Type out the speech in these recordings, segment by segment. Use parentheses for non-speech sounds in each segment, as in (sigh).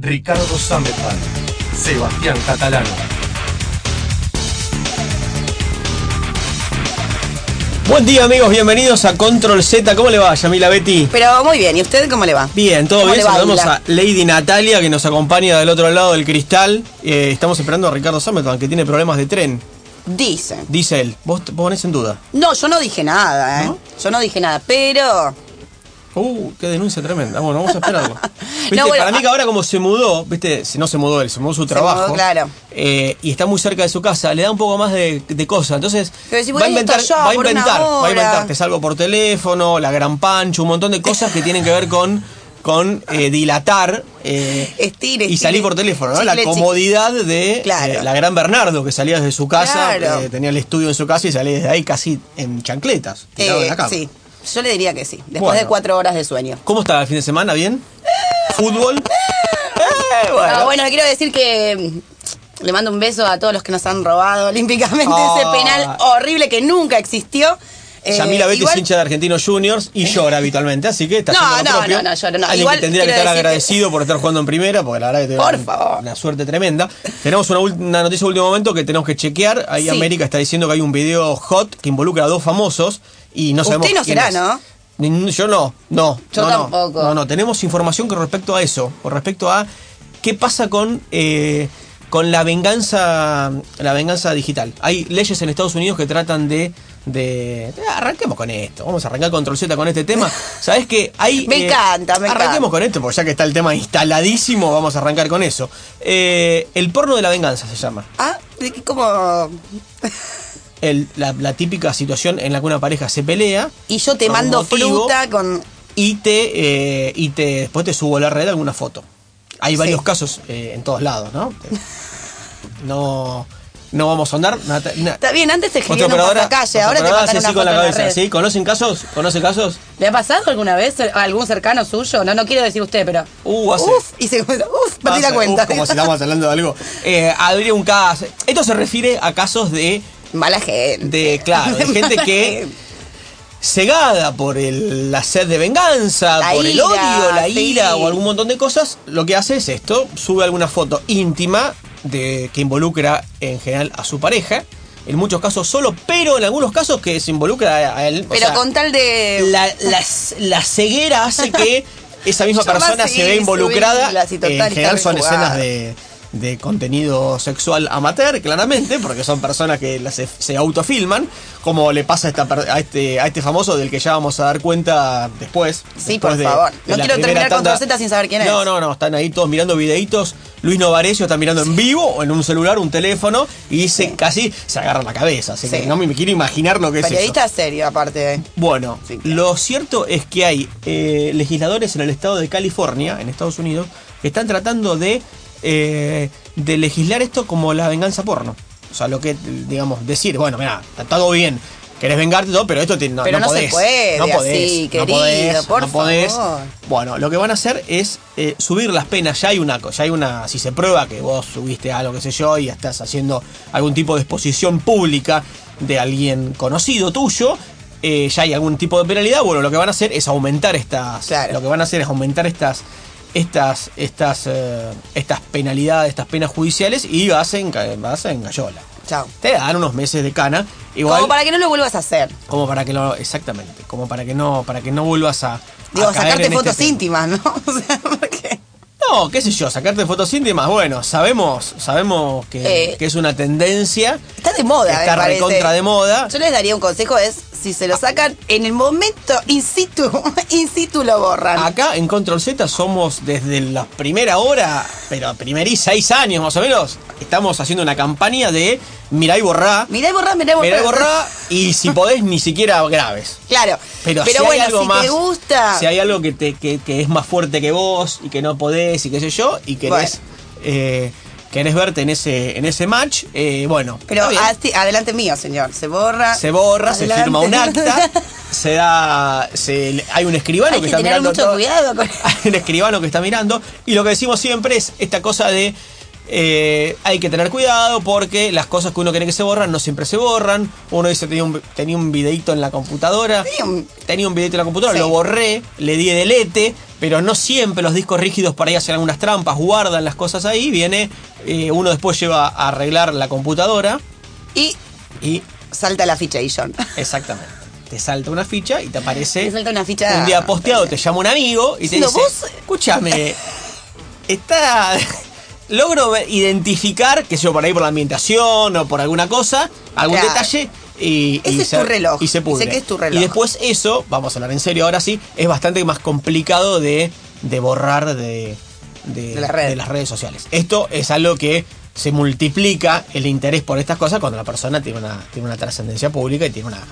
Ricardo Sametban, Sebastián Catalano. Buen día amigos, bienvenidos a Control Z. ¿Cómo le va, Yamila Betty? Pero muy bien, ¿y usted cómo le va? Bien, todo ¿Cómo bien. Saludamos a Lady Natalia que nos acompaña del otro lado del cristal. Eh, estamos esperando a Ricardo Sametban que tiene problemas de tren. Dice. Dice él. Vos te pones en duda. No, yo no dije nada, ¿eh? ¿No? Yo no dije nada, pero... Uh, qué denuncia tremenda. Bueno, vamos a esperarlo. (laughs) ¿Viste? No, bueno, Para mí que ah- ahora como se mudó, viste, si no se mudó él, se mudó su trabajo. mudó, claro. eh, y está muy cerca de su casa, le da un poco más de, de cosas. Entonces, si va inventar, va a inventar, va a inventar, te salgo por teléfono, la gran pancho, un montón de cosas que tienen que ver con con eh, dilatar eh, Estire, y salir por teléfono, ¿no? la chicle. comodidad de Claro. eh, la gran Bernardo que salía desde su casa, Claro. tenía el estudio en su casa y salía desde ahí casi en chancletas, tirado en la cama. sí, yo le diría que sí, después Bueno. de cuatro horas de sueño. ¿Cómo está el fin de semana? ¿Bien? ¿Fútbol? (laughs) Eh, bueno. Ah, bueno, le quiero decir que mm, le mando un beso a todos los que nos han robado (laughs) olímpicamente Ah. ese penal horrible que nunca existió. Eh, Yamila Betty igual- es hincha de Argentinos Juniors y llora habitualmente, así que está No, haciendo lo no, propio. no, no, lloro, no. Alguien Igual que tendría que estar que- agradecido por estar jugando en primera, porque la verdad que tiene Por una, una suerte tremenda. Tenemos una, noticia de último momento que tenemos que chequear. Ahí Sí. América está diciendo que hay un video hot que involucra a dos famosos y no Usted sabemos no quién será, es. ¿no? Yo no, no. Yo no, no. tampoco. No, no, tenemos información con respecto a eso, con respecto a qué pasa con eh, con la venganza la venganza digital. Hay leyes en Estados Unidos que tratan de de eh, arranquemos con esto. Vamos a arrancar control Z con este tema. (laughs) ¿Sabes qué? Hay Me encanta, me Arranquemos encanta. con esto, porque ya que está el tema instaladísimo, vamos a arrancar con eso. Eh, el porno de la venganza se llama. Ah, de que como... (laughs) El- la, la típica situación en la que una pareja se pelea Y yo te Por mando motivo. fruta con... y te eh, y te después te subo a la red alguna foto. Hay varios Sí. casos eh, en todos lados, ¿no? No no vamos a andar. Está bien, antes te un operadora- pasacalle, nuestra ahora te mandan hace una con la en la cabeza, red. ¿sí? ¿Conocen casos? ¿Conocen casos? ¿Le ha pasado alguna vez a algún cercano suyo? No, no quiero decir usted, pero... Uh, hace- Uf, y se... Uf, perdí la cuenta. uf, como si estábamos hablando de algo. Eh, habría un caso. Esto se refiere a casos de Mala gente. de claro, de (laughs) gente que cegada por el- la sed de venganza, La por el odio, la sí. ira o algún montón de cosas, lo que hace es esto, sube alguna foto íntima de que involucra en general a su pareja, en muchos casos solo, pero en algunos casos que se involucra a, él. o Pero sea, con tal de... la, la, la ceguera hace que (laughs) esa misma Yo persona se ve involucrada. en general son escenas de, de contenido sexual amateur, claramente, porque son personas que las- se, autofilman, como le pasa a, esta a, este, a este famoso del que ya vamos a dar cuenta después. Sí, después por favor. No quiero terminar con tanda. Control Z sin saber quién es. No, no, no, están ahí todos mirando videitos. Luis Novarecio está mirando en vivo o en un celular, un teléfono, y se, casi se agarra la cabeza. Así que Sí. no me, quiero imaginar lo que es eso. Periodista serio, aparte. Bueno, Sí, claro. lo cierto es que hay eh, legisladores en el estado de California, en Estados Unidos, que están tratando de, eh, de legislar esto como la venganza porno. O sea, lo que, digamos, decir, bueno, mira, está todo bien, querés vengarte todo, pero esto te- no, Pero no podés. puede no podés, así, no querido, podés, por no podés. favor. Bueno, lo que van a hacer es eh, subir las penas. Ya hay una, ya hay una, si se prueba que vos subiste algo, qué sé yo, y estás haciendo algún tipo de exposición pública de alguien conocido tuyo, eh, ya hay algún tipo de penalidad. Bueno, lo que van a hacer es aumentar estas, Claro. lo que van a hacer es aumentar estas, estas, estas, eh, estas penalidades, estas penas judiciales y vas en, vas en gallola. Chao. Te dan unos meses de cana. Igual, Como para que no lo vuelvas a hacer. como para que lo, exactamente, como para que no, para que no vuelvas a, Digo, sacarte fotos este tema. íntimas, ¿no? (laughs) O sea, porque... No, qué sé yo, sacarte fotos íntimas, bueno, sabemos, sabemos que, Eh, que es una tendencia. Está de moda, Está recontra de moda. Yo les daría un consejo, es si se lo sacan en el momento in situ, (laughs) in situ lo borran. Acá en Control Z somos desde la primera hora, pero primerí seis años más o menos, estamos haciendo una campaña de mirá y borrá, Mirá y borrá, mirá y borrá. mirá y borrá, y si (laughs) podés ni siquiera graves. Claro. Pero, Pero, si bueno, hay algo si más, te gusta. si hay algo que, te, que, que es más fuerte que vos y que no podés y qué sé yo, y querés, eh, querés verte en ese, en ese match, eh, bueno. Pero adelante mío, señor. Se borra. se borra, se firma un acta, (laughs) se da, se, hay un escribano Hay que que está tener mirando mucho todo. cuidado con- (laughs) Hay un escribano que está mirando y lo que decimos siempre es esta cosa de eh, hay que tener cuidado porque las cosas que uno quiere que se borran no siempre se borran. Uno dice tenía un, tenía un videito en la computadora, Tenía un- tenía un videito en la computadora, Sí. lo borré, le di delete pero no siempre los discos rígidos por ahí hacen algunas trampas, guardan las cosas ahí, viene, eh, uno después lleva a arreglar la computadora Y y salta la ficha y John. (laughs) exactamente, te salta una ficha y te aparece Te salta una ficha. un día posteado, te llama un amigo y te dice, "Vos- escúchame, (laughs) está... Logro identificar, que sé yo, por ahí por la ambientación o por alguna cosa, algún Claro. detalle y, Ese y es tu reloj. Y se pudre. Que es tu reloj. Y después eso, vamos a hablar en serio ahora sí, es bastante más complicado de, de borrar de, de, De la red. de las redes sociales. Esto es algo que se multiplica el interés por estas cosas cuando la persona tiene una, tiene una trascendencia pública y tiene una,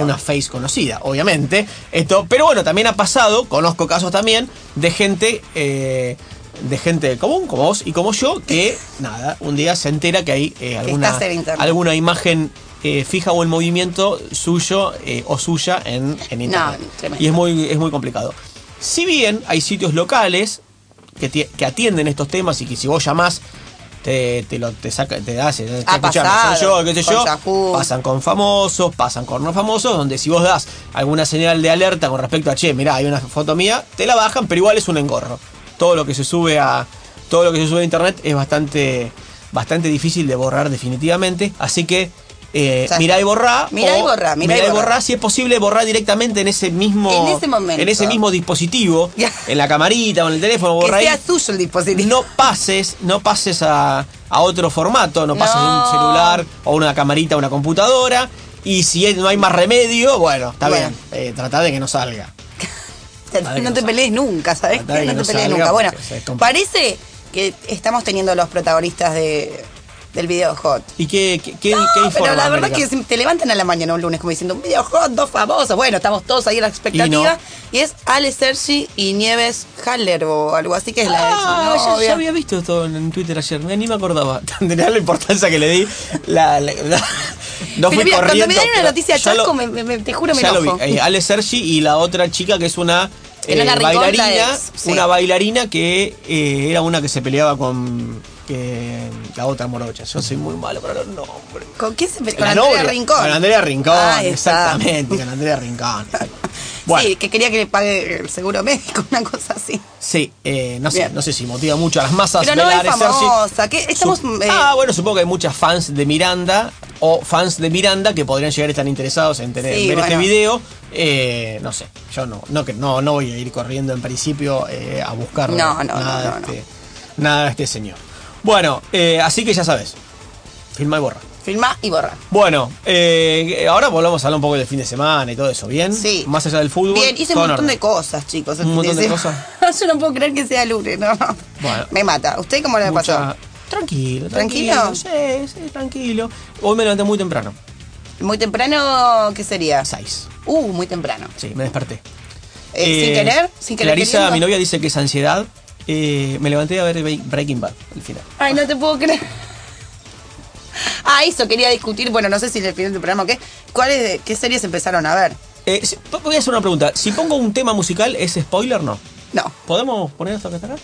una, face conocida, obviamente. Esto, pero bueno, también ha pasado, conozco casos también, de gente, eh, de gente común, como vos y como yo, que nada, un día se entera que hay eh, alguna, alguna imagen eh, fija o en movimiento suyo eh, o suya en, en internet. y es muy, es muy complicado. Si bien hay sitios locales que, que atienden estos temas y que si vos llamás te, te lo te saca, te das, Ha pasado, yo, qué sé yo, Yahoo. pasan con famosos, pasan con no famosos, donde si vos das alguna señal de alerta con respecto a che, mirá, hay una foto mía, te la bajan, pero igual es un engorro. Todo lo que se sube a todo lo que se sube a internet es bastante bastante difícil de borrar definitivamente, así que eh, O sea, mirá y borrá. mirá y o borrá, mirá y y borrá. borrá, si es posible, borrar directamente en ese mismo. En ese momento. En ese mismo dispositivo, en la camarita o en el teléfono, Que borra ahí. sea suyo el dispositivo. No pases, no pases a, a otro formato, no pases No. un celular o una camarita a una computadora. Y si no hay más remedio, bueno, está Bueno. bien. Eh, trata de que no salga. (laughs) No que te pelees nunca, ¿sabes? No que te pelees nunca. Bueno, parece que estamos teniendo los protagonistas de, del video hot. ¿Y qué, qué, qué, No, qué informa pero la verdad América? que te levantan a la mañana un lunes como diciendo un video hot, dos famosos. Bueno, estamos todos ahí en la expectativa. Y, es Ale Sergi y Nieves Haller o algo así que es la de Ah, ya- ya, novia. había visto esto en, Twitter ayer, ni me acordaba. (laughs) Tendría la importancia que le di. La, la- la- no fui mira, cuando corriendo. me dan una noticia ya chasco, me, me- te juro me ya lo vi. Eh, Ale Sergi y la otra chica que es una eh, bailarina, ex, sí. una bailarina que eh, era una que se peleaba con que, la otra morocha. Yo soy muy malo para los nombres. ¿Con quién se? La Con Andrea Rincón. Con Andrea Rincón, está. exactamente, con Andrea Rincón. (laughs) Bueno, Sí, que quería que le pague el seguro médico, (laughs) una cosa así. sí, eh, no sé, no sé si motiva mucho a las masas Pero no es famosa. ¿qué? Estamos. Eh, ah, bueno, supongo que hay muchas fans de Miranda o fans de Miranda que podrían llegar a estar interesados en tener, Sí, ver este video. Eh, no sé, yo no, no, no, no voy a ir corriendo en principio a buscar No, no, nada, de este, nada de este señor. Bueno, eh, así que ya sabes, filma y borra. Filma y borra. Bueno, eh, ahora volvamos a hablar un poco del fin de semana y todo eso, ¿bien? Sí. Más allá del fútbol. Bien, hice un montón de cosas, chicos. Un fin montón de semana. (laughs) Yo no puedo creer que sea lunes, no. Bueno. Me mata. ¿Usted cómo le Mucha- pasó? Tranquilo, ¿Tranquilo? tranquilo. Sí, sí, tranquilo. Hoy me levanté muy temprano, Muy temprano, ¿qué sería? 6. Uh, muy temprano. Sí, me desperté. Eh, ¿Sin querer? ¿Sin querer Clarisa, queriendo? mi novia, dice que es ansiedad. Eh, me levanté a ver Bre- Breaking Bad, el final. Ay, no te puedo creer. Ah, eso quería discutir. Bueno, no sé si el final del programa o qué. ¿Cuáles, de- qué series empezaron a ver? Eh, si- voy a hacer una pregunta. Si pongo un tema musical, ¿es spoiler no? No. ¿Podemos poner esto acá? (laughs)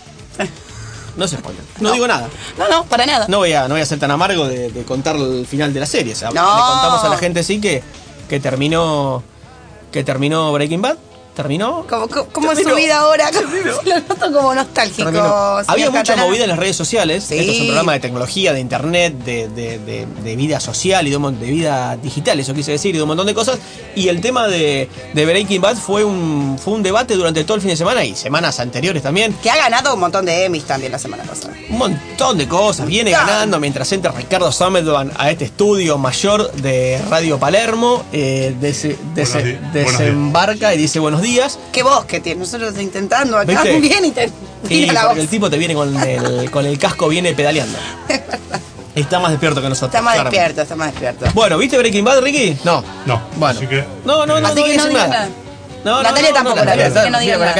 No es spoiler. No, No. digo nada. No, no, para nada. No voy a, no voy a ser tan amargo de, de contar el final de la serie. O sea, No. Le contamos a la gente sí que, que terminó. Que terminó Breaking Bad. ¿Terminó? ¿Cómo, cómo, es su vida ahora? (laughs) (laughs) Lo noto como nostálgico. Había mucha Catalán. movida en las redes sociales. Sí. Esto es un programa de tecnología, de internet, de, de- de- de vida social y de, vida digital, eso quise decir, y de un montón de cosas. Y el tema de, de Breaking Bad fue un, fue un debate durante todo el fin de semana y semanas anteriores también. Que ha ganado un montón de Emmys también la semana pasada. Un montón de cosas. Viene ganando mientras entra Ricardo Samedovan a este estudio mayor de Radio Palermo. eh, di- buenos días. desembarca y dice buenos días. Qué voz que tiene. Nosotros intentando acá ¿Viste? bien y te Y (laughs) la voz. el tipo te viene con el, (laughs) con el casco, viene pedaleando. Está más despierto que nosotros. Está más claramente. despierto, está más despierto. Bueno, ¿viste Breaking Bad, Ricky? No. No, Bueno. así que. No, no, no, Así no que no digas nada. nada. No, no, Natalia no, tampoco, no, que no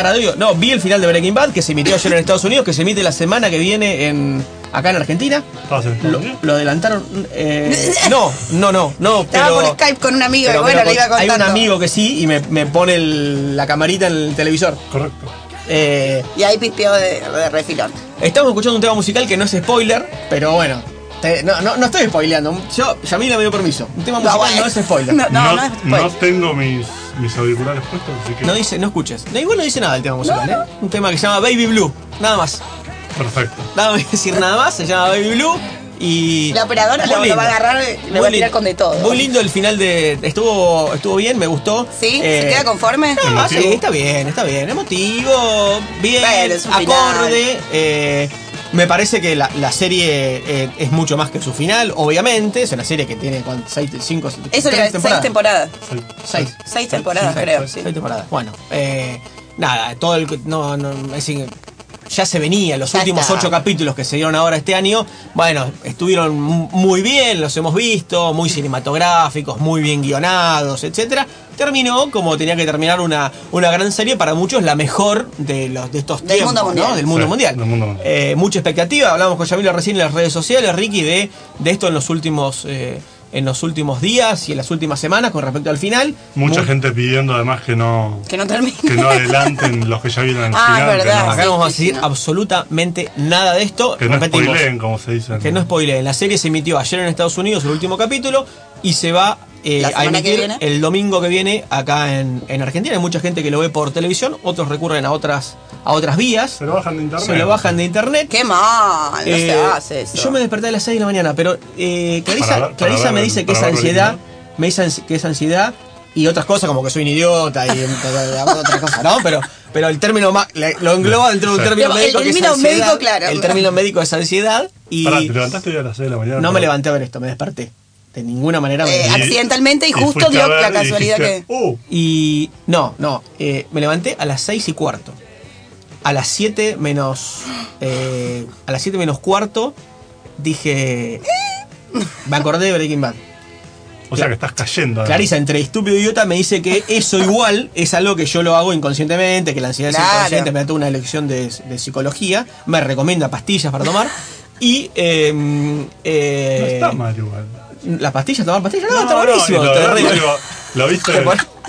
la de Dios. No, vi el final de Breaking Bad que se emitió ayer en Estados Unidos, que se emite la semana que viene en acá en Argentina. ¿Estabas en Estados Lo, adelantaron. eh, (laughs) no, no, no, no. Estaba pero, por Skype con un amigo pero- y bueno, pero le iba con- Hay contando. un amigo que sí y me, me pone el- la camarita en el televisor. Correcto. Eh, Y ahí pispeó de, de refilón. Estamos escuchando un tema musical que no es spoiler, pero bueno. te- no, no, no estoy spoileando. Yo, Yamila me dio permiso. Un tema musical no, bueno. es spoiler. No, no, no es spoiler. no tengo mis mis auriculares puestos, así que. No dice, no escuches. No, igual no dice nada del tema musical, ¿eh? Un tema que se llama Baby Blue. Nada más. Perfecto. Nada voy a decir nada más, se llama Baby Blue. Y. La operadora lo, lo va a agarrar y le Muy va a tirar con de todo. Muy lindo el final de. Estuvo, estuvo bien, me gustó. ¿Sí? Eh, ¿Se queda conforme? Ah, sí, ¿Emotivo? está bien, está bien. Emotivo, bien, Bueno, es un acorde. eh, me parece que la, la serie eh, es mucho más que su final, obviamente. Es una serie que tiene ¿cuánto? seis, cinco, Eso le tres seis temporadas. Seis. Seis temporadas, Sí, creo. seis- sí. seis temporadas. Bueno, eh, nada, todo el. No, no, es ya se venía, los Ya últimos está. ocho capítulos que se dieron ahora este año, bueno, estuvieron mu- muy bien, los hemos visto, muy cinematográficos, muy bien guionados, etcétera. Terminó como tenía que terminar una, una gran serie, para muchos la mejor de los de estos Del tiempos, mundo ¿no? mundial. Del mundo Sí, mundial. del mundo mundial. Eh, mucha expectativa, hablamos con Yamila recién en las redes sociales, Ricky, de, de esto en los últimos. eh, en los últimos días y en las últimas semanas con respecto al final. Mucha Muy- gente pidiendo además que no, Que no termine. que no adelanten los que ya vieron el Ah, final. es verdad, Que Acá no, no vamos a sí, decir no. absolutamente nada de esto. que no Repetimos, spoileen, como se dice. que no spoileen. La serie se emitió ayer en Estados Unidos, el último capítulo, y se va eh, a emitir el domingo que viene acá en, en Argentina. Hay mucha gente que lo ve por televisión, otros recurren a otras, a otras vías. Se lo bajan de internet. Se lo bajan de internet. Qué mal, no se Eh, hace eso. Yo me desperté a las 6 de la mañana, pero eh, Clarisa, Para ver- para Clarisa ver me dice que es ansiedad, me dice que es ansiedad y otras cosas como que soy un idiota y otras cosas, ¿no? Pero, pero el término le- lo engloba dentro de un término El- médico el que es término ansiedad. médico, claro. El término médico es ansiedad y Pará, te levantaste hoy a las 6 de la mañana. no me levanté a ver esto, me desperté. De ninguna manera me Eh, desperté. accidentalmente y justo dio la y casualidad dijiste, que. Uh, Y no, no, eh, me levanté a las 6 y cuarto. A las 7 menos. eh, a las 7 menos cuarto dije. Me acordé de Breaking Bad. o sea que estás cayendo. Clarisa, entre estúpido y idiota, me dice que eso igual es algo que yo lo hago inconscientemente, que la ansiedad es inconsciente, me da toda una lección de, de psicología, me recomienda pastillas para tomar. Y. eh, No eh, está mal igual. ¿Las pastillas? ¿Tomar pastillas? No, está buenísimo. viste,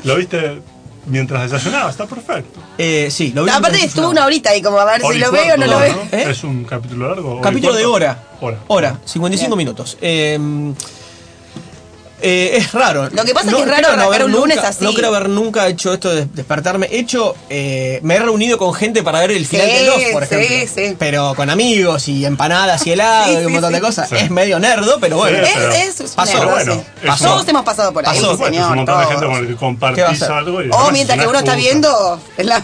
lo viste (laughs) mientras desayunabas, está perfecto. Eh, sí, lo vi. Aparte estuvo una horita ahí como a ver Hora si lo cuarto, veo o no lo veo. ¿Eh? ¿Es un capítulo largo? ¿Hora y Capítulo de hora. Hora. Hora, 55 Bien. minutos. Eh, eh, es raro. Lo que pasa es que es raro no haber un lunes nunca- así. No creo haber nunca hecho esto de despertarme. He hecho, eh, me he reunido con gente para ver el final Sí, de Lost, por sí, ejemplo. sí. Pero con amigos y empanadas y helado Sí, y un sí, montón de sí. cosas. Sí. Es medio nerdo, pero bueno. Sí, Es, pero- es, es Pasó, una bueno, sí. un- Todos hemos pasado por ahí, Pasó. Es señor. un montón de gente todos. con el que ¿Qué va a compartís algo. Y O además mientras que uno está viendo la,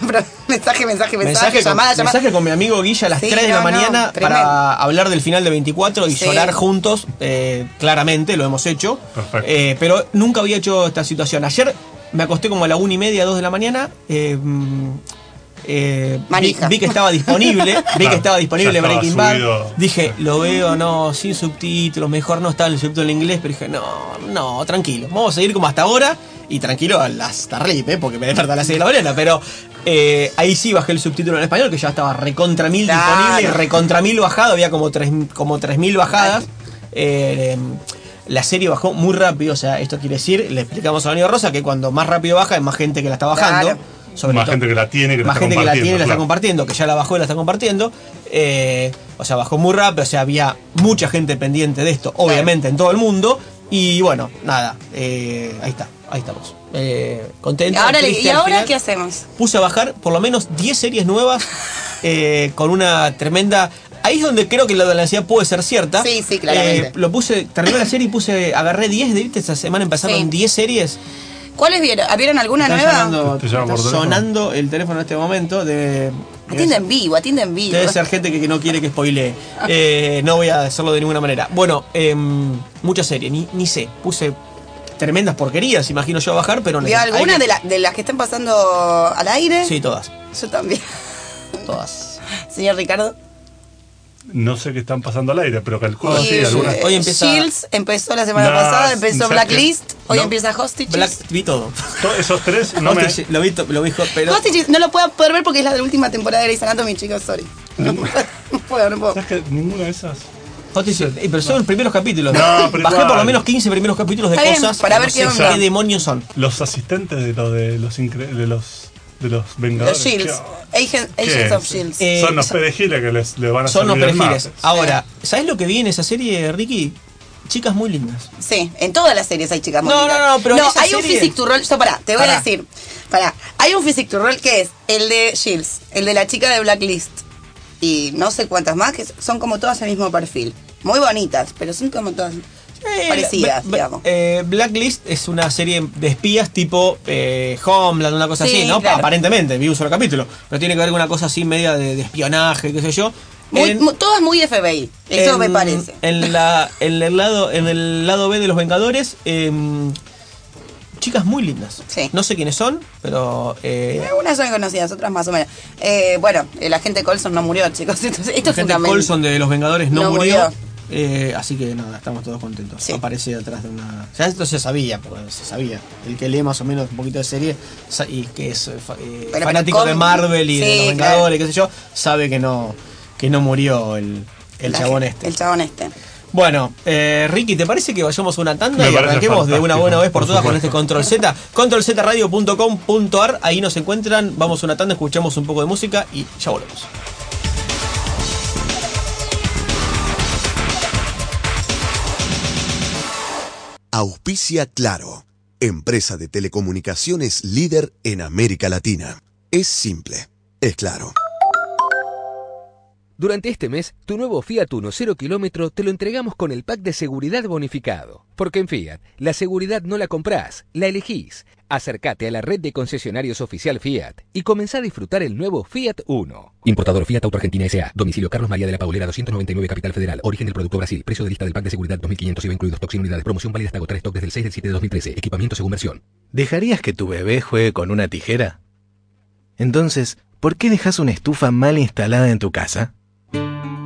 mensaje, mensaje, mensaje, Mensaje con, llamada, llamada. mensaje con mi amigo Guilla a las Sí, 3 de la no, mañana para hablar del final de 24 y Sí. llorar juntos. eh, claramente lo hemos hecho. Perfecto. Eh, pero nunca había hecho esta situación. Ayer me acosté como a la 1 y media, 2 de la mañana. eh, mm, eh, vi, que estaba disponible, vi que estaba disponible (laughs) estaba Breaking Bad. Dije, lo veo, no, sin subtítulos, mejor no está el subtítulo en inglés, pero dije, no, no, tranquilo, vamos a seguir como hasta ahora y tranquilo hasta RIP, ¿eh? porque me desperté a las 6 de la mañana, pero eh, ahí sí bajé el subtítulo en español, que ya estaba recontra mil Claro. disponible, recontra mil bajado, había como tres como 3000 bajadas. Eh, la serie bajó muy rápido, o sea, esto quiere decir, le explicamos a Daniel Rosa que cuando más rápido baja hay más gente que la está bajando. Claro. Sobre Más todo- gente que la tiene, que la más está gente que la tiene y la está claro. compartiendo, que ya la bajó y la está compartiendo. Eh, o sea, bajó muy rápido, o sea, había mucha gente pendiente de esto, obviamente, en todo el mundo. Y bueno, nada, eh, ahí está, ahí estamos. Eh, contento. Ahora triste ¿Y ahora final. qué hacemos? Puse a bajar por lo menos 10 series nuevas (laughs) eh, con una tremenda. Ahí es donde creo que lo de la ansiedad puede ser cierta. Sí, sí, claramente. Eh, lo puse, terminé la serie y puse, agarré 10, ¿viste? Esta semana empezaron Sí. 10 series. ¿Cuáles vieron? ¿Vieron alguna Está nueva? sonando, el teléfono en este momento. De, Atiende en vivo, atiende en vivo. Debe ser gente que, que no quiere que spoilee. (laughs) Eh, no voy a hacerlo de ninguna manera. Bueno, em, muchas series, ni, ni sé. Puse tremendas porquerías, imagino yo a bajar, pero no ¿Vio hay alguna de, la- de las que están pasando al aire? Sí, todas. Yo también. Todas. (laughs) Señor Ricardo. No sé qué están pasando al aire, pero calculo Oh, sí, sí, algunas. Hoy empieza- Shields empezó la semana pasada, empezó ¿sabes Blacklist, hoy No. empieza Hostages. Black, vi todo. To- Esos tres no me. Lo vi, lo vi, pero. Hostages no lo puedo poder ver porque es la de la última temporada de Grey's Anatomy, chicos, sorry. (laughs) No puedo, no puedo. No puedo. ¿Sabes que ninguna de esas? Eh, pero son los primeros capítulos. No, pero Bajé igual. por lo menos 15 primeros capítulos de Está bien, cosas. para que ver no qué sé onda. qué demonios son. Los asistentes de los de los incre- de los de los Vengadores. Los Shields, ¿qué- Agent- qué Agents es? of Shields. Eh, Son los perejiles que les, le van a Son los servir el perfiles. martes. Ahora, ¿sabes lo que vi en esa serie, Ricky? chicas muy lindas. Sí, en todas las series hay chicas muy No, lindas. no, no, pero en esa hay un serie- physique to roll. Yo, pará, te voy Pará. a decir. Pará, hay un physique to roll que es el de Shields, el de la chica de Blacklist. Y no sé cuántas más, que son como todas el mismo perfil. Muy bonitas, pero son como todas Eh, parecidas, digamos. eh, Blacklist es una serie de espías tipo eh, Homeland, una cosa Sí, así, ¿no? claro. Aparentemente, vi un solo capítulo. Pero tiene que ver con una cosa así media de, de espionaje, qué sé yo. Muy, En- mu- todas muy FBI, eso en- me parece. En, la, en, el lado, en el lado B de los Vengadores, em, chicas muy lindas. Sí. No sé quiénes son, pero. eh, Algunas son conocidas, otras más o menos. Eh, bueno, el agente Colson no murió, chicos. (laughs) Entonces, esto es gente. Colson de los Vengadores no, No murió. murió. Eh, así que nada, estamos todos contentos. Sí. Aparece detrás de una. Ya esto se sabía, porque se sabía. El que lee más o menos un poquito de serie y que es eh, eh, Pero fanático con- de Marvel y de los Vengadores, qué sé yo, sabe que no, que no murió el, el La- chabón este. El chabón este. Bueno, eh, Ricky, ¿te parece que vayamos a una tanda Me y arranquemos de una buena vez por por todas con este. Control Z? ControlZradio.com.ar, ahí nos encuentran, vamos a una tanda, escuchamos un poco de música y ya volvemos. Auspicia Claro, empresa de telecomunicaciones líder en América Latina. Es simple, es claro. Durante este mes, tu nuevo Fiat Uno 0 kilómetro te lo entregamos con el pack de seguridad bonificado. Porque en Fiat, la seguridad no la comprás, la elegís. Acércate a la red de concesionarios oficial Fiat y comenzá a disfrutar el nuevo Fiat Uno. Importador Fiat Auto Argentina S.A. Domicilio Carlos María de la Paulera 299 Capital Federal. Origen del producto Brasil. Precio de lista del pack de seguridad 2500 IVA incluidos stock sin unidades. Promoción válida hasta agotar stock desde el 6 del 7 de 2013. Equipamiento según versión. ¿Dejarías que tu bebé juegue con una tijera? Entonces, ¿por qué dejas una estufa mal instalada en tu casa?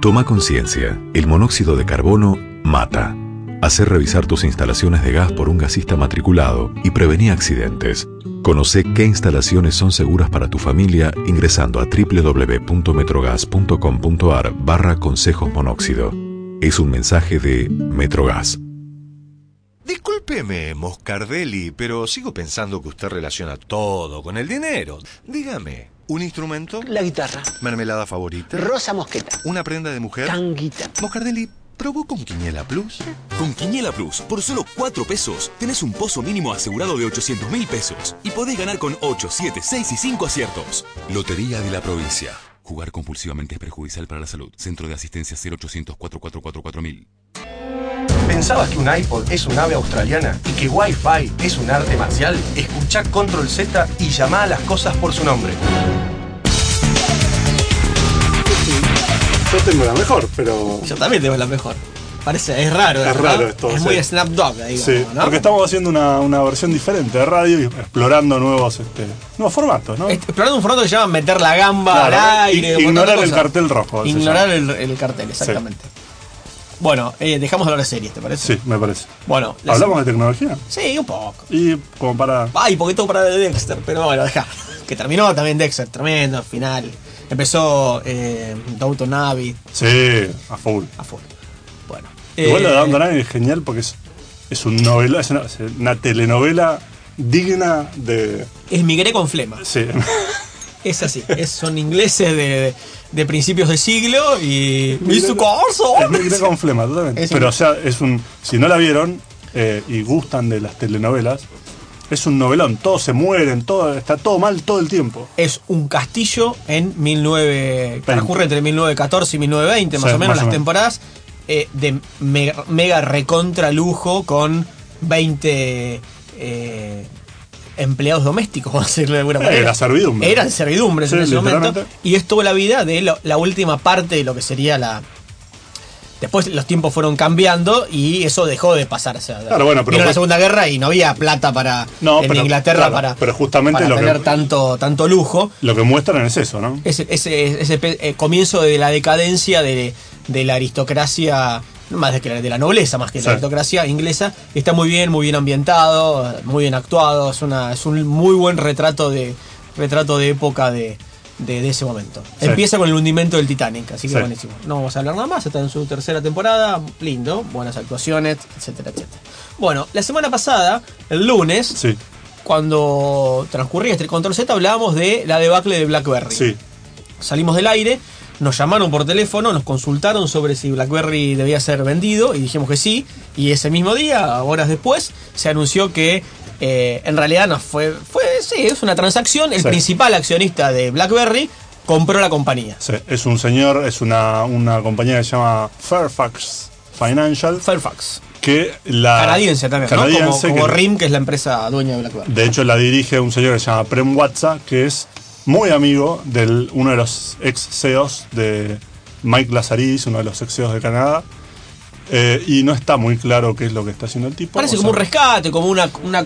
Toma conciencia. El monóxido de carbono mata. Hacer revisar tus instalaciones de gas por un gasista matriculado y prevenir accidentes. Conoce qué instalaciones son seguras para tu familia ingresando a www.metrogas.com.ar barra consejos monóxido. Es un mensaje de Metrogas. Discúlpeme, Moscardelli, pero sigo pensando que usted relaciona todo con el dinero. Dígame, ¿un instrumento? La guitarra. ¿Mermelada favorita? Rosa mosqueta. ¿Una prenda de mujer? Tanguita. Moscardelli, ¿probó con Quiniela Plus? Con Quiniela Plus, por solo 4 pesos, tenés un pozo mínimo asegurado de 800 mil pesos y podés ganar con 8, 7, 6 y 5 aciertos. Lotería de la provincia. Jugar compulsivamente es perjudicial para la salud. Centro de asistencia 0800 444 4000. ¿Pensabas que un iPod es un ave australiana y que Wi-Fi es un arte marcial? Escucha Control Z y llama a las cosas por su nombre. Yo tengo la mejor, pero. Yo también tengo la mejor. Parece, es raro. Es raro esto, Es sí. muy Snapdog, digamos, Sí, ¿no? porque estamos haciendo una, una versión diferente de radio y explorando nuevos, este, nuevos formatos, ¿no? Explorando un formato que se llama meter la gamba Claro, al aire. de ignorar el cartel rojo, Ignorar el cartel, exactamente. Bueno, eh, dejamos de hablar de series, ¿te parece? Sí, me parece. Bueno, la- ¿Hablamos de tecnología? Sí, un poco. Y como para. Ay, poquito para de Dexter, pero bueno, deja. Que terminó también Dexter, tremendo, final. Empezó eh, Downton Abbey, Sí, a full. a full. Bueno. Igual lo de eh, Downton Abbey es genial porque es, es un novela, es una, es una telenovela digna de. Es migré con flema. Sí. Es así. es- son ingleses de, de principios de siglo y. ¡Mr. Carson! Es con flema, totalmente. Es Pero, un- o sea, es un. Si no la vieron eh, y gustan de las telenovelas, es un novelón. Todos se mueren, todo, está todo mal todo el tiempo. Es un castillo en 19. transcurre entre 1914 y 1920, más o menos más o las menos. temporadas. eh, de mega, mega recontra lujo con 20 eh, empleados domésticos, (laughs) vamos a decirlo de alguna Eh, manera. la servidumbre. Eran servidumbres Sí, en ese momento. Y es toda la vida de lo- la última parte de lo que sería la. Después los tiempos fueron cambiando y eso dejó de pasar. O sea, Claro, bueno, pero vino la fue- Segunda Guerra y no había plata para No, en pero- Inglaterra claro, para, pero justamente para lo que- tener tanto, tanto lujo. Lo que muestran es eso, ¿no? Ese, ese, ese pe- eh, comienzo de la decadencia de, de la aristocracia, más de que la, de la nobleza, más que Sí. la aristocracia inglesa, está muy bien, muy bien ambientado, muy bien actuado, es, una, es un muy buen retrato de, retrato de época de, de, de ese momento. Sí. Empieza con el hundimiento del Titanic, así que Sí. buenísimo. No vamos a hablar nada más, está en su tercera temporada, lindo, buenas actuaciones, etcétera, etcétera. Bueno, la semana pasada, el lunes, Sí, cuando transcurría este control Z, hablábamos de la debacle de BlackBerry salimos del aire nos llamaron por teléfono, nos consultaron sobre si BlackBerry debía ser vendido y dijimos que sí. Y ese mismo día, horas después, se anunció que eh, en realidad no fue, fue, sí, es una transacción. El Sí. principal accionista de BlackBerry compró la compañía. Sí, es un señor, es una, una compañía que se llama Fairfax Financial. Fairfax. Que la. canadiense también, ¿no? canadiense, Como, como que- RIM, que es la empresa dueña de BlackBerry. De hecho, la dirige un señor que se llama Prem Watsa, que es muy amigo de uno de los ex CEOs de Mike Lazaridis, uno de los ex CEOs de Canadá. Eh, y no está muy claro qué es lo que está haciendo el tipo. Parece o como un rescate, como una, una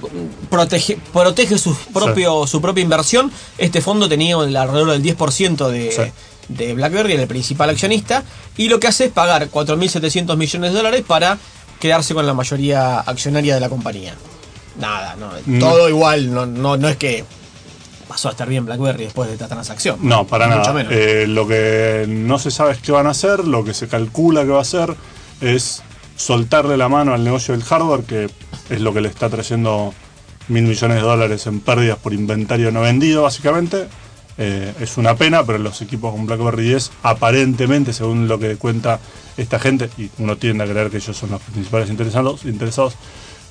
protege, protege su, propio, su propia inversión. Este fondo tenía el- alrededor del 10% de, de BlackBerry, el principal accionista, y lo que hace es pagar 4.700 millones de dólares para quedarse con la mayoría accionaria de la compañía. Nada, no, Mm. todo igual, no, no, no es que pasó a estar bien BlackBerry después de esta transacción. No, para Mucho nada. menos. Eh, lo que no se sabe es qué van a hacer, lo que se calcula que va a hacer es soltarle la mano al negocio del hardware, que es lo que le está trayendo mil millones de dólares en pérdidas por inventario no vendido, básicamente. Eh, es una pena, pero los equipos con BlackBerry 10, aparentemente, según lo que cuenta esta gente, y uno tiende a creer que ellos son los principales interesados, interesados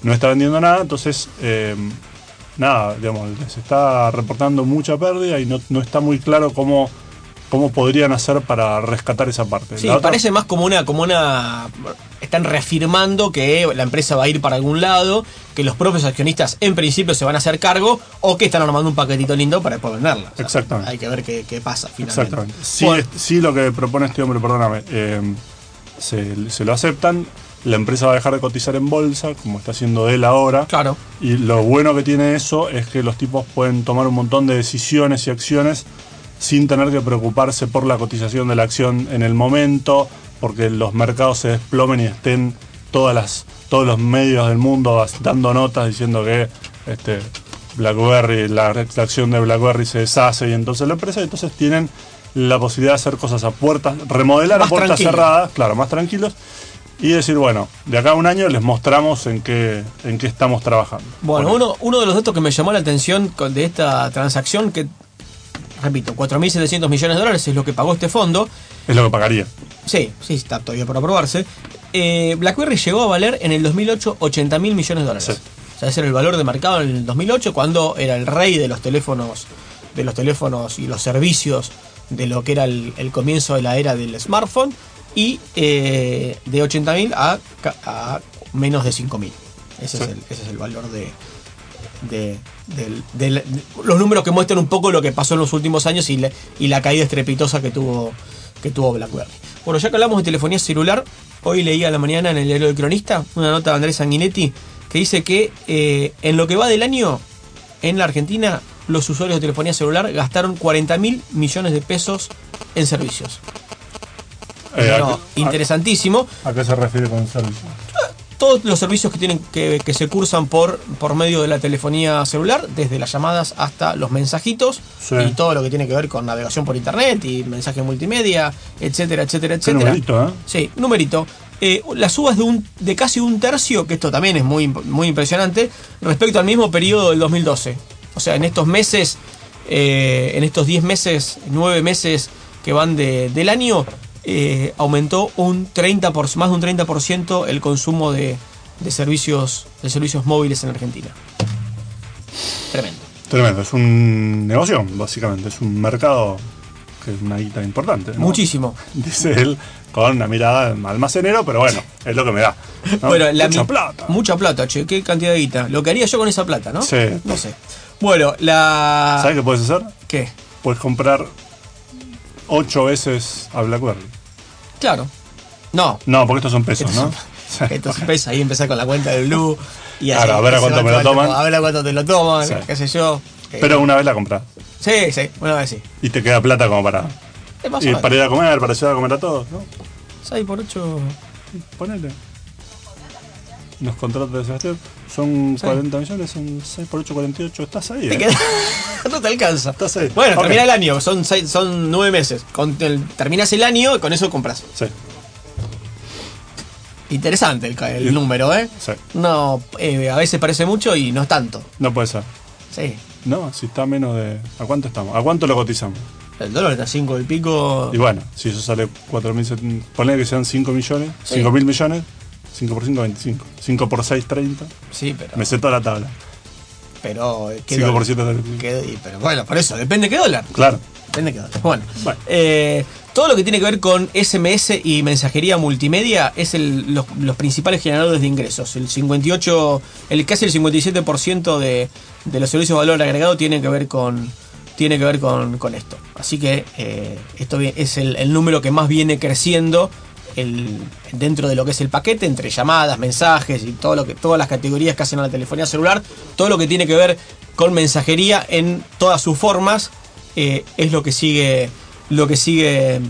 no está vendiendo nada, entonces eh, nada, digamos, les está reportando mucha pérdida y no, no está muy claro cómo, cómo podrían hacer para rescatar esa parte. Sí, otra- parece más como una, como una. Están reafirmando que la empresa va a ir para algún lado, que los propios accionistas en principio se van a hacer cargo, o que están armando un paquetito lindo para después venderla. O sea, Exactamente. Hay que ver qué, qué pasa finalmente. Exactamente. Sí, Bueno, es- sí lo que propone este hombre, perdóname, eh, se, se lo aceptan. La empresa va a dejar de cotizar en bolsa, como está haciendo él ahora. Claro. Y lo bueno que tiene eso es que los tipos pueden tomar un montón de decisiones y acciones sin tener que preocuparse por la cotización de la acción en el momento, porque los mercados se desplomen y estén todas las, todos los medios del mundo dando notas diciendo que este, BlackBerry, la, la acción de BlackBerry se deshace y entonces la empresa, entonces tienen la posibilidad de hacer cosas a puertas, remodelar Más a puertas tranquilo. cerradas, claro, más tranquilos, y decir, bueno, de acá a un año les mostramos en qué, en qué estamos trabajando. Bueno, uno, uno de los datos que me llamó la atención de esta transacción, que, repito, 4.700 millones de dólares es lo que pagó este fondo. Es lo que pagaría. Sí, sí, está todavía por aprobarse. Eh, BlackBerry llegó a valer en el 2008 80 mil millones de dólares. O sea, ese era el valor de mercado en el 2008, cuando era el rey de los teléfonos, de los teléfonos y los servicios de lo que era el, el comienzo de la era del smartphone. Y eh, de 80 mil a, ca- a menos de 5 mil. Ese, es el, ese es el valor de, de, los números que muestran un poco lo que pasó en los últimos años y, la- y la caída estrepitosa que tuvo, que tuvo BlackBerry. Bueno, ya que hablamos de telefonía celular, hoy leí a la mañana en el diario del cronista una nota de Andrés Sanguinetti que dice que eh, en lo que va del año en la Argentina los usuarios de telefonía celular gastaron 40 mil millones de pesos en servicios. Eh, No, ¿a qué- interesantísimo. ¿A qué se refiere con servicio? todos los servicios que tienen que, que se cursan por, por medio de la telefonía celular, desde las llamadas hasta los mensajitos Sí. y todo lo que tiene que ver con navegación por internet y mensaje multimedia, etcétera, etcétera, etcétera. numerito, ¿eh? Sí, numerito. Eh, las subas de, un, de casi un tercio, que esto también es muy, muy impresionante, respecto al mismo periodo del 2012. O sea, en estos meses, eh, en estos 10 meses, 9 meses que van de- del año, eh, aumentó un 30 por, más de un 30% el consumo de, de servicios, de servicios móviles en Argentina. Tremendo. Tremendo, es un negocio, básicamente, es un mercado que es una guita importante. ¿no? Muchísimo. (laughs) Dice él con una mirada almacenero, pero bueno, es lo que me da. ¿no? Bueno, la Mucha plata. Mucha plata, che, qué cantidad de guita. Lo que haría yo con esa plata, ¿no? Sí. No sé. Bueno, la. ¿Sabes qué puedes hacer? ¿Qué? Puedes comprar ocho veces a BlackBerry. Claro. No. No, porque estos son pesos, ¿no? Entonces (laughs) empieza ahí empezar con la cuenta del Blue. Y Claro, a ver a cuánto me lo toman. A ver a cuánto te lo toman, Sí. qué sé yo. Eh, Pero una vez la compras Sí, sí, una vez sí. y te queda plata como para, y para ir a comer, para ayudar a comer a todos, ¿no? 6 por 8. Ponele. Los contratos de Sebastián son Sí. 40 millones, son 6 por 8, 48. Estás ahí, Te ¿eh? queda- (laughs) no te alcanza. Estás ahí. Bueno, Ok. termina el año, son seis, son nueve meses. Con el- terminas el año y con eso compras. Sí. Interesante el, número, ¿eh? Sí. No, eh, a veces parece mucho y no es tanto. No puede ser. Sí. No, si está menos de. ¿A cuánto estamos? ¿A cuánto lo cotizamos? El dólar está 5 y pico. Y bueno, si eso sale 4.000, ponle que sean 5 millones, Sí. 5 mil millones, 5 por 5, 25. 5 por 6, 30. Sí, pero. Me sé toda la tabla. Pero. ¿qué 5 por dólar? 7, ¿Qué- y- pero bueno, por eso, depende qué dólar. Claro. Depende qué dólar. Bueno. eh, todo lo que tiene que ver con SMS y mensajería multimedia es el- los, los principales generadores de ingresos. El 58, el casi el 57% de, de los servicios de valor agregado tiene que ver con tiene que ver con, con esto. Así que eh, esto es el, el número que más viene creciendo el- dentro de lo que es el paquete, entre llamadas, mensajes y todo lo que, todas las categorías que hacen a la telefonía celular, todo lo que tiene que ver con mensajería en todas sus formas, eh, es lo que sigue, lo que sigue,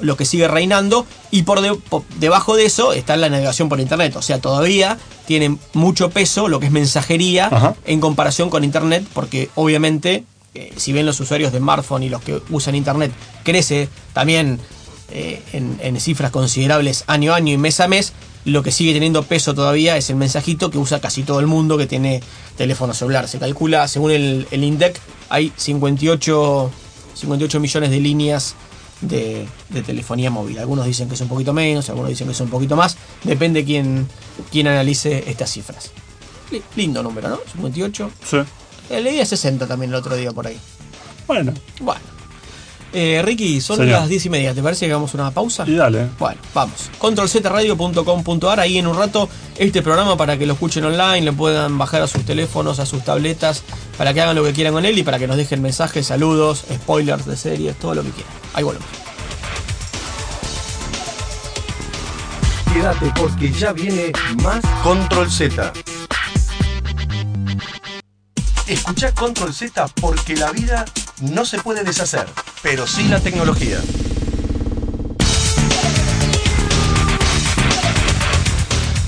lo que sigue reinando. Y por, de- po- debajo de eso está la navegación por internet. O sea, todavía tiene mucho peso lo que es mensajería Ajá. en comparación con internet, porque obviamente, eh, si bien los usuarios de smartphone y los que usan internet crece también eh, en, en cifras considerables año a año y mes a mes, lo que sigue teniendo peso todavía es el mensajito que usa casi todo el mundo que tiene teléfono celular. Se calcula, según el, el INDEC, hay 58, 58 millones de líneas de, de telefonía móvil. Algunos dicen que es un poquito menos, algunos dicen que es un poquito más. Depende quién, quién analice estas cifras. Li- Lindo número, ¿no? 58. Sí. Eh, leía 60 también el otro día por ahí. Bueno. Bueno. Eh, Ricky, son Señor. las 10 y media. ¿Te parece que hagamos una pausa? Y dale. Bueno, vamos. controlzradio.com.ar, ahí en un rato este programa para que lo escuchen online, le puedan bajar a sus teléfonos, a sus tabletas, para que hagan lo que quieran con él y para que nos dejen mensajes, saludos, spoilers de series, todo lo que quieran. Ahí volvemos. Quédate porque ya viene más Control Z. Escucha Control Z porque la vida no se puede deshacer, pero sí la tecnología.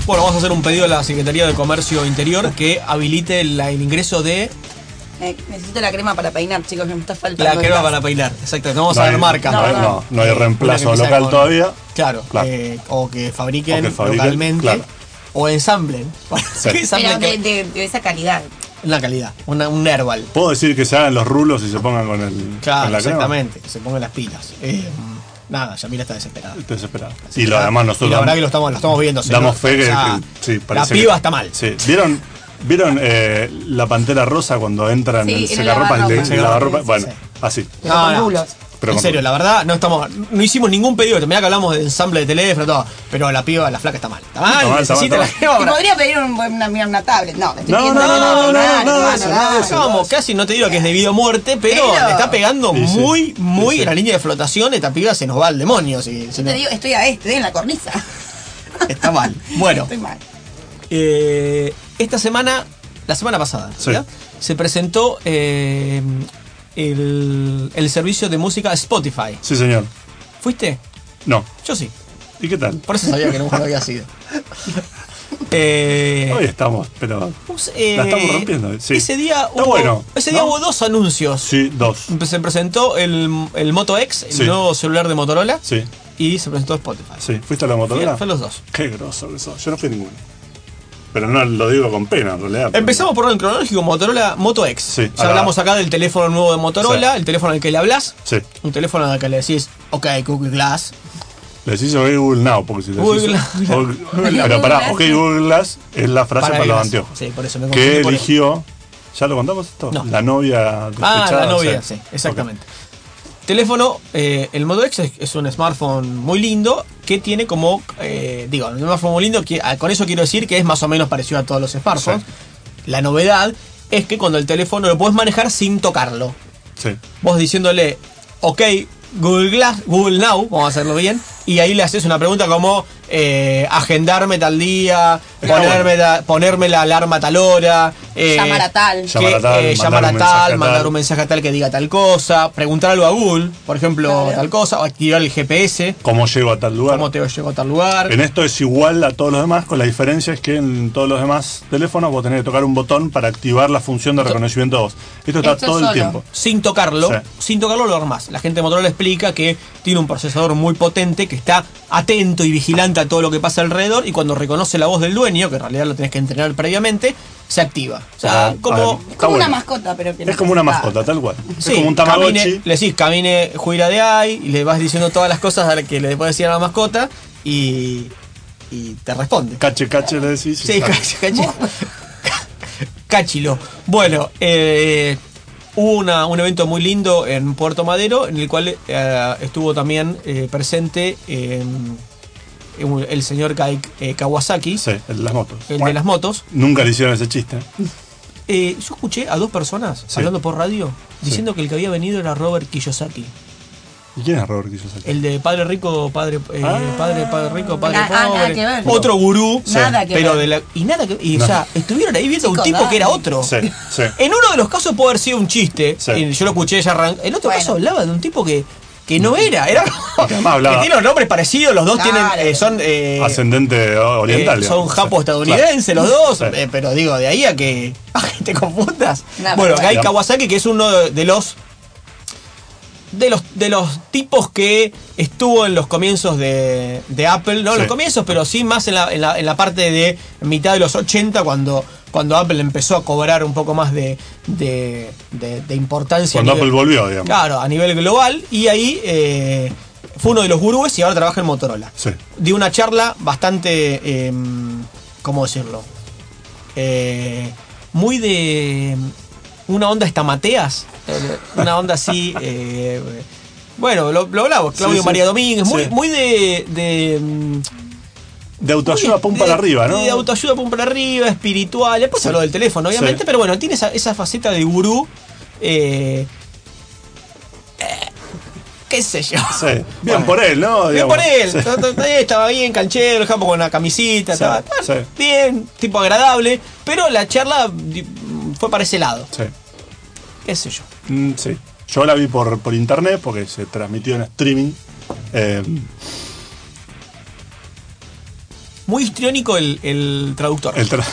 Bueno, vamos a hacer un pedido a la Secretaría de Comercio Interior que habilite la- el ingreso de Eh, necesito la crema para peinar, chicos, que me está faltando. la crema para peinar. Exacto, no vamos No a hay- marcas. no, no, no hay Eh, reemplazo local con- todavía. Claro, Claro. eh, o que fabriquen, O que fabriquen, localmente claro. o ensamblen. (laughs) Sí. Pero de- de esa calidad. Una calidad, una- un herbal. ¿Puedo decir que se hagan los rulos y se pongan con, el, Claro, con la crema? exactamente, que se pongan las pilas. Eh, nada, Yamila está desesperada. Estoy desesperado. Y lo demás nosotros Y la verdad que lo estamos, lo estamos viendo. se damos fe que, O sea, que- sí, la piba que- está mal. Sí. ¿Vieron, ¿vieron eh, la pantera rosa cuando entra en Sí, el en el Sí, el lavarropa? Bueno, sí. así. No, no. Pero en serio, la verdad, no estamos, no hicimos ningún pedido. Mirá que hablamos de ensamble de teléfono, todo, pero la piba, la flaca está mal. Está mal, Está mal, está mal, necesita está la mal. crema Te podría pedir un- una, mira, una tablet. No, te estoy No, pidiendo no, no, no, no. Vamos, casi no te digo que es debido a muerte, pero, Pero- le está pegando Sí, sí. muy, muy Sí, sí. en la línea de flotación. Esta piba se nos va al demonio. Si, si Yo no- te digo, estoy a este, estoy en la cornisa. (laughs) está mal. Bueno, Estoy mal. Eh, esta semana, la semana pasada, se presentó eh, el, el servicio de música Spotify. Sí, señor. ¿Fuiste? No. Yo sí. ¿Y qué tal? Por eso sabía que nunca lo había sido. (laughs) Eh, Hoy estamos, pero. pues, eh, La estamos rompiendo, sí. Ese día, hubo, bueno, ese día ¿no? hubo dos anuncios. Sí, dos. Se presentó el, el Moto X, el Sí. nuevo celular de Motorola, Sí, y se presentó Spotify. sí. ¿Fuiste a la Motorola? Fue- fue los dos. Qué groso que sos. Yo no fui a ninguno. Pero no lo digo con pena, en realidad. Empezamos por orden cronológico, Motorola Moto X. Sí, ya ahora- hablamos acá del teléfono nuevo de Motorola, Sí. el teléfono al que le hablas, Sí. un teléfono al que le decís, ok, Google Glass. Le decís ok Google Now, porque si le Google decís. Glass. o- Google pero pará, ok Google Glass es la frase para, el los anteojos. Sí, por eso me que eligió. ¿Ya lo contamos esto? No. La novia Ah, despechada, la novia, o sea, sí, exactamente. Teléfono, eh, el Moto X es, es un smartphone muy lindo que tiene como, eh, digo, un smartphone muy lindo, que, ah, con eso quiero decir que es más o menos parecido a todos los smartphones. La novedad es que cuando el teléfono lo puedes manejar sin tocarlo. Sí. Vos diciéndole, ok, Google Glass, Google Now, vamos a hacerlo bien, y ahí le haces una pregunta como eh, agendarme tal día, ponerme, la, ponerme la alarma a tal hora, eh, Llamar a tal. que, Llamar a tal, eh, llamar mandar a un mensaje tal, a mandar tal. un mensaje a tal que diga tal cosa, preguntar algo a Google, por ejemplo, Claro. tal cosa, o activar el GPS, ¿Cómo llego a tal lugar? cómo te llego a tal lugar. En esto es igual a todos los demás, con la diferencia es que en todos los demás teléfonos vos tenés que tocar un botón para activar la función de reconocimiento de voz. Esto está Esto todo solo. el tiempo. sin tocarlo, Sí. sin tocarlo lo armás. La gente de Motorola explica que tiene un procesador muy potente que está atento y vigilante cuenta todo lo que pasa alrededor y cuando reconoce la voz del dueño, que en realidad lo tenés que entrenar previamente, se activa. O sea, Ah, como... Es como una mascota, pero que no Es como una mascota, tal cual. Sí, es como un camine, Tamagotchi. le decís, camine juira de ahí, y le vas diciendo todas las cosas a las que le puedes decir a la mascota y, y te responde. Cache, cache, le decís. Sí, cachi, cachi. Cachilo. (laughs) Bueno, eh, hubo una- un evento muy lindo en Puerto Madero en el cual eh, estuvo también eh, presente eh, el señor Kai eh, Kawasaki, Sí, el de las motos. el de las motos. Nunca le hicieron ese chiste. Eh, yo escuché a dos personas Sí. hablando por radio diciendo que el que había venido era Robert Kiyosaki. ¿Y quién es Robert Kiyosaki? El de padre rico, padre, eh, Ah. padre, padre rico, padre Na- ah, nada pobre. que ver. Otro gurú. Sí. Nada que pero ver. de la, y nada que y, No. o sea, estuvieron ahí viendo a un tipo que era otro. Sí, sí. En uno de los casos puede haber sido un chiste. Sí. y yo lo escuché ya arran- En otro Bueno. caso hablaba de un tipo que, que no era. Era como- Que tiene los nombres parecidos. Los dos Claro. tienen. eh, son. eh, Ascendente oriental. eh, son digamos. japos Sí, estadounidenses los dos, Sí. eh, pero digo, de ahí a que, (laughs) a que te confundas. No, bueno, Gai. Kawasaki, que es uno de los de los de los tipos que estuvo en los comienzos de, de Apple, no en Sí. los comienzos, pero sí más en la, en la, en la parte de mitad de los 80, cuando, cuando Apple empezó a cobrar un poco más de, de, de- de importancia. Cuando nivel- Apple volvió, digamos. Claro, a nivel global, y ahí eh, fue uno de los gurúes y ahora trabaja en Motorola Sí. dio una charla bastante, eh, ¿cómo decirlo? Eh, muy de una onda estamateas, eh, una onda así, (laughs) eh, bueno, lo, lo hablamos, Claudio Sí, sí. María Domínguez, muy, Sí. muy de... de mm, De autoayuda, pum para arriba, ¿no? De autoayuda, pum para arriba, espiritual. Después habló del teléfono, obviamente, pero bueno, tiene esa, esa faceta de gurú. eh, eh, ¿Qué sé yo? (laughs) Bien por él, ¿no? Bien Digamos. por él. Estaba bien, canchero, el japo con la camisita, estaba bien, tipo agradable. Pero la charla fue para ese lado. Sí. ¿Qué sé yo? Mm, sí. Yo la vi por, por internet porque se transmitió en streaming. Eh, Muy histriónico el, el traductor. el, tra-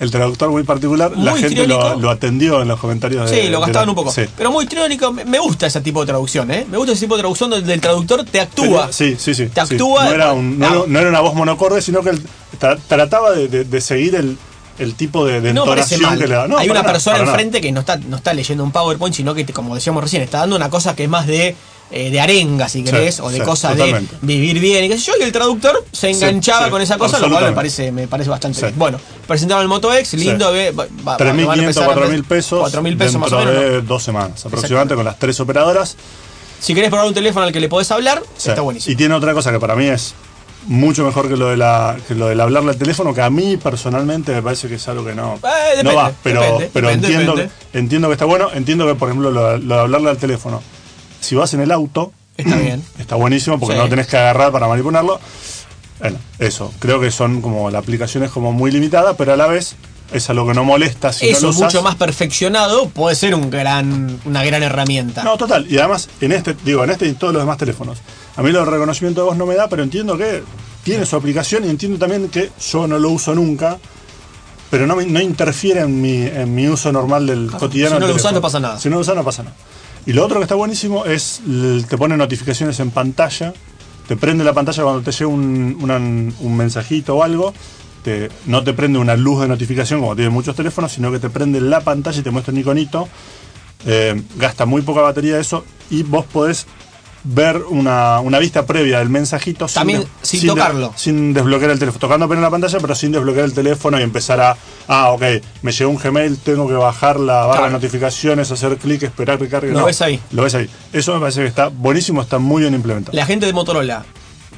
el traductor muy particular, la gente lo, atendió en los comentarios de Sí, lo de gastaban la- un poco. Sí. Pero muy histriónico. Me gusta ese tipo de traducción, ¿eh? Me gusta ese tipo de traducción donde el traductor te actúa. Sí, sí, sí. Te sí. actúa. No, era un- no Ah. no era una voz monocorde, sino que tra- trataba de, de- de seguir el, el tipo de, de no entonación que le da. No, Hay una nada, persona para nada. enfrente que no está, no está leyendo un PowerPoint, sino que, como decíamos recién, está dando una cosa que es más de, eh, de arenga, si Sí, querés, o de sí, cosa totalmente. de vivir bien y qué sé yo. Y el traductor se enganchaba sí, con esa cosa, lo cual me parece, me parece bastante bien. Bueno, presentaron el Moto X, lindo, ve, va- va- van a 3.500, empezar a- 4.000 pesos. 4.000 pesos más o menos. ¿no? de dos semanas aproximadamente con las tres operadoras. Si querés probar un teléfono al que le podés hablar, está buenísimo. Y tiene otra cosa que para mí es mucho mejor que lo de la que lo del hablarle al teléfono, que a mí personalmente me parece que es algo que no, Eh, depende, no va. Pero, depende, pero depende, entiendo, depende. entiendo que está bueno. Entiendo que, por ejemplo, lo, lo de hablarle al teléfono, si vas en el auto, Está bien. (clears throat) está buenísimo porque Sí. no tenés que agarrar para manipularlo. Bueno, eso. Creo que son como la aplicación es como muy limitada, pero a la vez es algo que no molesta si no Eso usas. mucho más perfeccionado puede ser un gran, una gran herramienta. No, total. Y además, en este, digo, en este y todos los demás teléfonos. A mí lo reconocimiento de voz no me da, pero entiendo que tiene su aplicación y entiendo también que yo no lo uso nunca, pero no, me- no interfiere en mi, en mi uso normal del cotidiano. si no lo teléfono. no pasa nada. Si no lo usas, no pasa nada. Y lo otro que está buenísimo es, te pone notificaciones en pantalla, te prende la pantalla cuando te llega un, una- un mensajito o algo. te- no te prende una luz de notificación como tienen muchos teléfonos, sino que te prende la pantalla y te muestra un iconito. Eh, gasta muy poca batería eso y vos podés ver una, una vista previa del mensajito También de- sin de- tocarlo. sin desbloquear el teléfono, tocando apenas la pantalla, pero sin desbloquear el teléfono y empezar a, ah, ok, me llegó un Gmail, tengo que bajar la barra Claro. de notificaciones, hacer clic, esperar que cargue. Lo No, ves ahí. Lo ves ahí. Eso me parece que está buenísimo, está muy bien implementado. La gente de Motorola,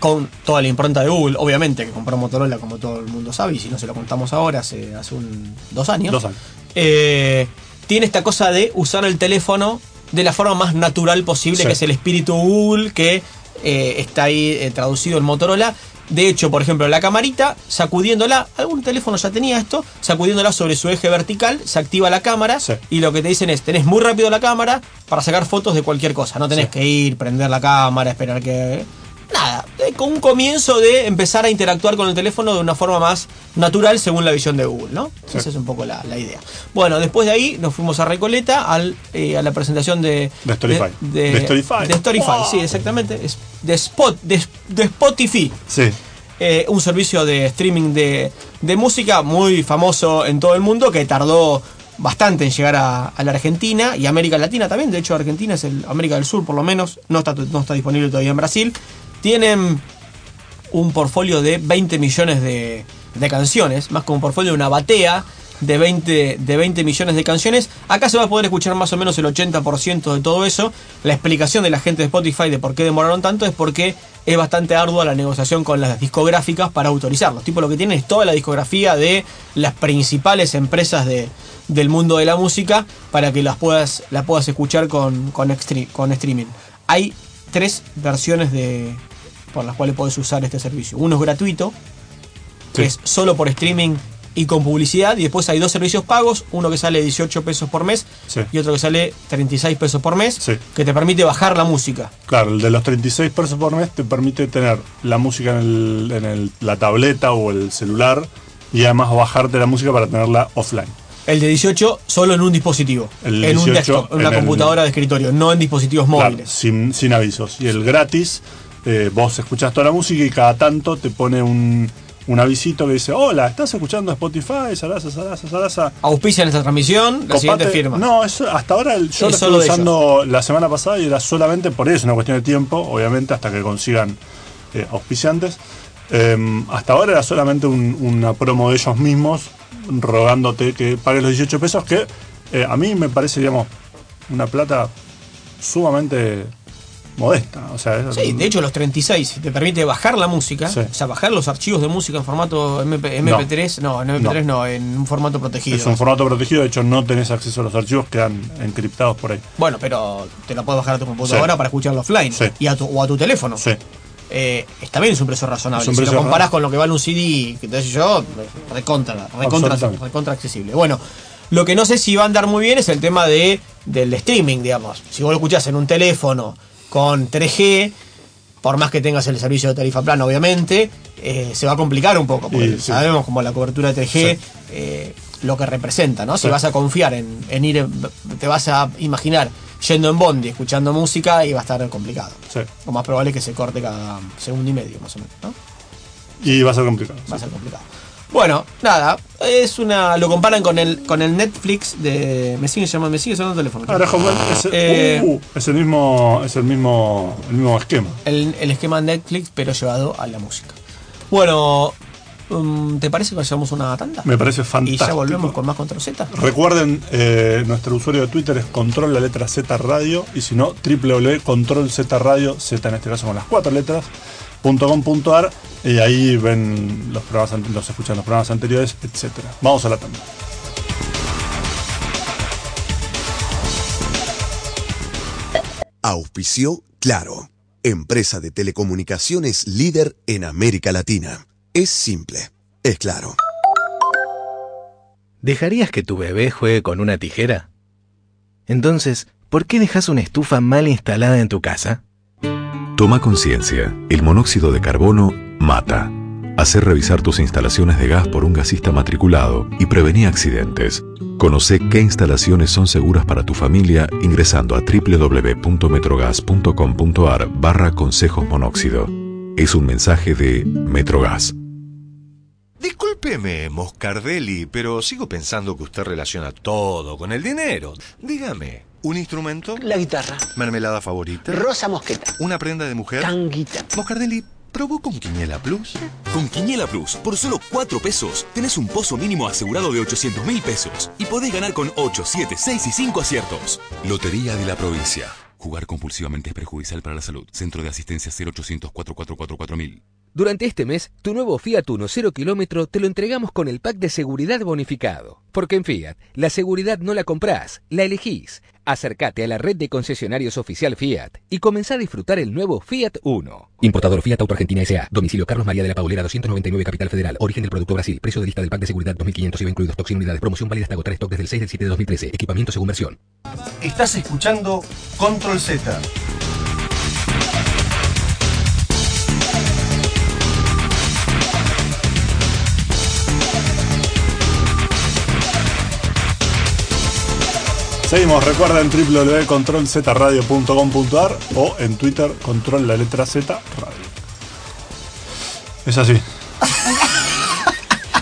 con toda la impronta de Google, obviamente, que compró Motorola como todo el mundo sabe, y si no se lo contamos ahora, hace, hace un, dos años. Dos años. eh, tiene esta cosa de usar el teléfono de la forma más natural posible, Sí. que es el espíritu Google, que eh, está ahí eh, traducido en Motorola. De hecho, por ejemplo, la camarita, sacudiéndola, algún teléfono ya tenía esto, sacudiéndola sobre su eje vertical, se activa la cámara Sí. y lo que te dicen es, tenés muy rápido la cámara para sacar fotos de cualquier cosa, no tenés Sí. que ir, prender la cámara, esperar que... Nada, eh, con un comienzo de empezar a interactuar con el teléfono de una forma más natural según la visión de Google, ¿no? Sí. Esa es un poco la, la idea. Bueno, después de ahí nos fuimos a Recoleta al, eh, a la presentación de... De Storify. De, De Storify. de Storify, Wow. sí, exactamente. Es de, Spot, de, de Spotify. Sí. eh, un servicio de streaming de, de música muy famoso en todo el mundo que tardó bastante en llegar a, a la Argentina y América Latina también. De hecho, Argentina es el América del Sur, por lo menos. No está, no está disponible todavía en Brasil. Tienen un portfolio de 20 millones de, canciones, más como un portfolio de una batea de 20, de 20 millones de canciones. Acá se va a poder escuchar más o menos el 80% de todo eso. La explicación de la gente de Spotify de por qué demoraron tanto es porque es bastante ardua la negociación con las discográficas para autorizarlos. Tipo lo que tienen es toda la discografía de las principales empresas de, del mundo de la música para que las puedas, las puedas escuchar con, con streaming. Hay tres versiones de por las cuales puedes usar este servicio. Uno es gratuito, que es solo por streaming y con publicidad. Y después hay dos servicios pagos, uno que sale 18 pesos por mes Sí. y otro que sale 36 pesos por mes, Sí. que te permite bajar la música. Claro, el de los 36 pesos por mes te permite tener la música en, el- en el- la tableta o el celular y además bajarte la música para tenerla offline. El de 18 solo en un dispositivo, El en un 18 desktop, en una en el- computadora de escritorio, no en dispositivos Claro, móviles. sin, sin avisos. Y el gratis, eh, vos escuchás toda la música y cada tanto te pone un, un avisito que dice, hola, ¿estás escuchando Spotify? Sarasa, Sarasa, Sarasa. Auspician esta transmisión, la siguiente Copate- firma. No, eso, hasta ahora el- yo Es lo de usando la semana pasada y era solamente por eso, es una cuestión de tiempo, obviamente, hasta que consigan eh, auspiciantes. Eh, hasta ahora era solamente un- una promo de ellos mismos rogándote que pagues los 18 pesos, que eh, a mí me parece, digamos, una plata sumamente modesta. O sea, es- Sí, de hecho los 36 te permite bajar la música, Sí. o sea, bajar los archivos de música en formato MP, MP3, no, en MP3 no. en un formato protegido. es un formato protegido, de hecho no tenés acceso a los archivos, quedan encriptados por ahí. Bueno, pero te lo puedes bajar a tu computadora Sí. para escucharlo offline Sí. y a tu, o a tu teléfono. Sí. Eh, está bien, es un precio razonable. Un si lo comparás con lo que vale un CD, que te yo, recontra, recontra, recontra accesible. Bueno, lo que no sé si va a andar muy bien es el tema de, del streaming, digamos. Si vos lo escuchás en un teléfono con 3G, por más que tengas el servicio de tarifa plana, obviamente, eh, se va a complicar un poco, porque sí. sabemos como la cobertura de 3G, Sí. eh, lo que representa, ¿no? Si vas a confiar en, en ir, te vas a imaginar yendo en Bondi, escuchando música, y va a estar complicado. Sí. Lo más probable es que se corte cada segundo y medio, más o menos, ¿no? Y va a ser complicado. Va a ser complicado. Bueno, nada, es una. Lo comparan con el con el Netflix de. Me sigue llamando, me sigue sonando el teléfono. Ahora, es, Eh, uh, es el mismo, es el mismo, el mismo esquema. el, el esquema Netflix, pero llevado a la música. Bueno, um, ¿te parece que hagamos una tanda? Me parece Y fantástico. ya volvemos con más Control Z. Recuerden, eh, nuestro usuario de Twitter es control la letra Z radio y si no, www.control Z radio, Z en este caso con las cuatro letras, .com.ar y ahí ven los programas, los escuchan los programas anteriores, etcétera. Vamos a la tanda. Auspició Claro, empresa de telecomunicaciones líder en América Latina. Es simple, es claro. ¿Dejarías que tu bebé juegue con una tijera? Entonces, ¿por qué dejas una estufa mal instalada en tu casa? Toma conciencia. El monóxido de carbono mata. Hacer revisar tus instalaciones de gas por un gasista matriculado y prevenir accidentes. Conoce qué instalaciones son seguras para tu familia ingresando a www.metrogas.com.ar barra consejos monóxido. Es un mensaje de Metrogas. Discúlpeme, Moscardelli, pero sigo pensando que usted relaciona todo con el dinero. Dígame, ¿un instrumento? La guitarra. ¿Mermelada favorita? Rosa mosqueta. ¿Una prenda de mujer? Tanguita. Moscardelli, ¿probó con Quiniela Plus? Con Quiniela Plus, por solo 4 pesos, tenés un pozo mínimo asegurado de 800 mil pesos y podés ganar con 8, 7, 6 y 5 aciertos. Lotería de la provincia. Jugar compulsivamente es perjudicial para la salud. Centro de asistencia 0800 444 4000. Durante este mes, tu nuevo Fiat Uno 0 kilómetro te lo entregamos con el pack de seguridad bonificado. Porque en Fiat, la seguridad no la comprás, la elegís. Acércate a la red de concesionarios oficial Fiat y comenzá a disfrutar el nuevo Fiat Uno. Importador Fiat Auto Argentina S.A. Domicilio Carlos María de la Paulera 299 Capital Federal. Origen del producto Brasil. Precio de lista del pack de seguridad 2500 IVA incluidos. Stock sin unidades. Promoción válida hasta agotar stock desde el 6 del 7 de 2013. Equipamiento según versión. Estás escuchando Control Z. Seguimos, recuerden www.controlzradio.com.ar o en Twitter control la letra Z radio. Es así. (laughs)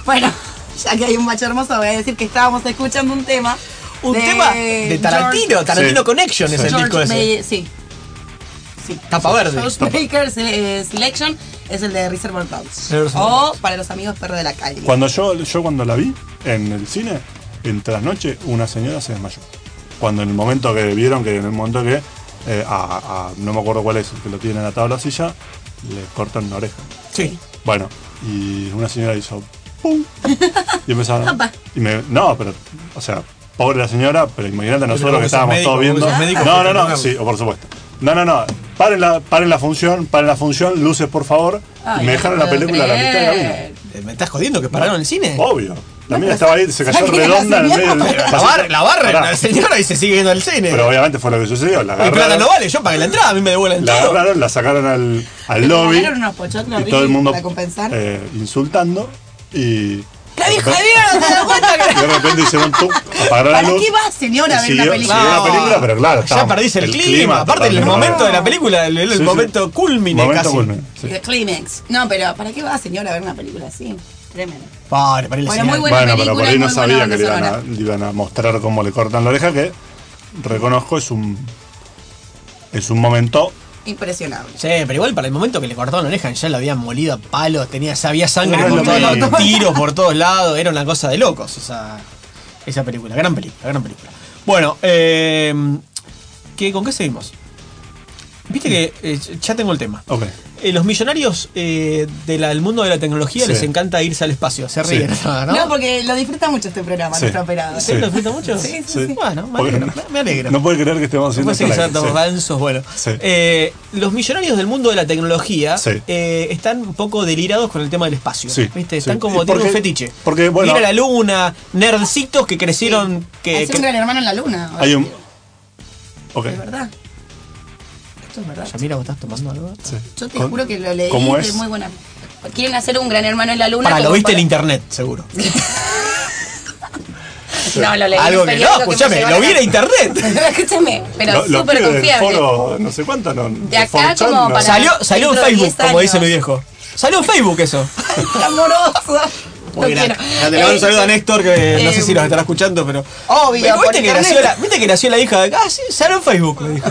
Bueno, ya que hay un macho hermoso, voy a decir que estábamos escuchando un tema. Un tema de Tarantino, George- Tarantino Sí. Connection es el George disco ese. May- sí. Tapa verde. George Baker's eh, Selection es el de Reservoir Dogs. O para los amigos perro de la calle. Cuando yo, yo cuando la vi en el cine, entre las noches, una señora se desmayó. Cuando en el momento que vieron que en el momento que eh, a, a- no me acuerdo cuál es el que lo tiene en la tabla silla, le cortan una oreja. Sí. Bueno, y una señora hizo ¡pum! (laughs) Y empezaron. y me, no, pero, o sea, pobre la señora, pero imagínate nosotros que estábamos médico, todos viendo. No, no, no, sí, por supuesto. No, no, no. Paren la, paren la función, paren la función, luces por favor. Ay, y me dejaron la película a la mitad de camino. creer. Eh, ¿Me estás jodiendo que pararon el cine? Obvio. La mina estaba ahí, se cayó ¿sabes quién es la redonda en el medio? La, bar, la barra Pará. la señora y se sigue viendo el cine. Pero obviamente fue lo que sucedió. La Mi plata agarraron, no vale, yo pagué la entrada, a mí me devuelven la todo. agarraron, la sacaron al, al ¿Le lobby y todo el mundo para compensar? eh, insultando y ¡La vieja de mierda! ¿Te das cuenta que- de repente hicieron tú, apagaron la ¿Para luz. qué va, señora, a ver una película? siguió la película, pero claro, ya perdís el, clima. Aparte, el momento de la película, el, el Sí, sí. momento culmine Momento casi. culmine, sí. The Climax. No, pero ¿para qué va, señora, a ver una película así? Tremendo. Pobre, al Bueno, muy buena Bueno, pero por ahí no sabía que le iban, a, le iban a mostrar cómo le cortan la oreja, que reconozco es un es un momento Impresionable. Sí, pero igual para el momento que le cortaron la oreja ya lo habían molido a palos, tenía, había sangre por todos lados, tiros por todos lados, era una cosa de locos esa, esa película, gran película, gran película. Bueno, eh, ¿qué, ¿con qué seguimos? Viste que eh, ya tengo el tema. Ok. Eh, los millonarios eh, de la- del mundo de la tecnología Sí. les encanta irse al espacio, se Sí. ríen, ¿no? ¿No? porque lo disfruta mucho este programa, Sí. nuestro operador. ¿Sí? ¿Lo disfruta mucho? Sí, sí, Sí. sí. Bueno, me alegro, me alegro. No puede creer que estemos haciendo esto sí. gansos, bueno. Sí. Eh, los millonarios del mundo de la tecnología Sí. eh, están un poco delirados con el tema del espacio. Sí, ¿Viste? sí. Están como, ¿Y tienen un fetiche. Porque, bueno- Ir a la luna, nerdcitos que crecieron. Que, que- un gran hermano en la luna. Hay un. sí. Ok. Es verdad. Esto es verdad. Yamira, ¿vos estás tomando algo? Sí. Yo te juro que lo leí ¿Cómo de es? muy buena. Quieren hacer un gran hermano en la luna. Para, lo viste para- en internet, seguro. (laughs) No, lo leí. Algo que no, me escúchame, lo vi en internet. (laughs) Escúchame, pero súper confiable. foro, no sé cuánto, no. De acá 4chan, como para- Salió, salió en Facebook, 10 como dice mi viejo. Salió en Facebook eso. (laughs) Amoroso. Muy grande. un Eh, saludo a Néstor, que no eh, sé si los estará escuchando, pero. Obvio, ¿viste, que nació la, ¿Viste que nació la hija de. Ah, sí, salió en Facebook, me dijo.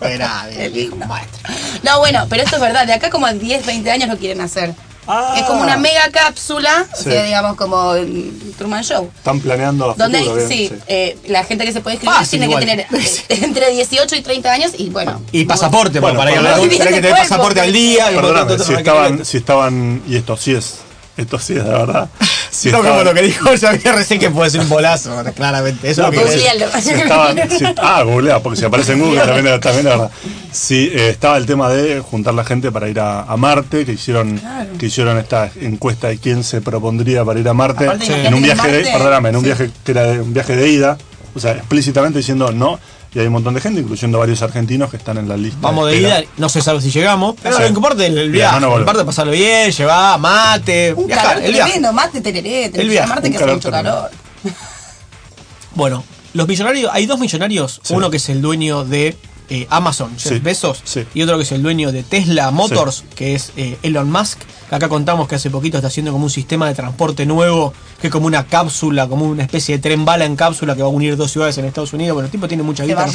Era, El hijo maestro. No, bueno, pero esto es verdad. De acá como a 10, 20 años lo quieren hacer. Ah. Es como una mega cápsula, Sí. o sea, digamos como el Truman Show. Están planeando a Donde futuro, sí, eh, la gente que se puede escribir Fácil, tiene igual. que tener (laughs) eh, entre 18 y 30 años y bueno. Y pasaporte, Bueno, para ir a la perdón. luna, tenés que tener pasaporte al día. Perdóname, si estaban, si estaban, y esto sí es, esto sí es de verdad. (laughs) Si no como estaban- lo que dijo, sabía recién que puede ser un bolazo, claramente. Eso No, es lo que decir. si estaban, si- ah, googlea, porque si aparece en Google también, es- también es verdad. Si eh, estaba el tema de juntar la gente para ir a, a Marte, que hicieron, que hicieron esta encuesta de quién se propondría para ir a Marte Aparte, en imagínate un viaje de, perdóname, en un sí. viaje que era de- un viaje de ida, o sea, explícitamente diciendo no, y hay un montón de gente, incluyendo varios argentinos que están en la lista. Vamos de ida, no se sabe si llegamos, pero Sí. lo que importa es el, viaje. no parte de pasarlo bien, llevar mate, Un viajar, calor el viaje. tremendo, mate tereré, El viaje, llamarte un que hace mucho tremendo. calor. Bueno, los millonarios, hay dos millonarios, Sí. uno que es el dueño de eh, Amazon, Jeff Sí, Bezos, sí. y otro que es el dueño de Tesla Motors, que es eh, Elon Musk, que acá contamos que hace poquito está haciendo como un sistema de transporte nuevo, que es como una cápsula, como una especie de tren bala en cápsula que va a unir dos ciudades en Estados Unidos. Bueno, el tipo tiene mucha guita,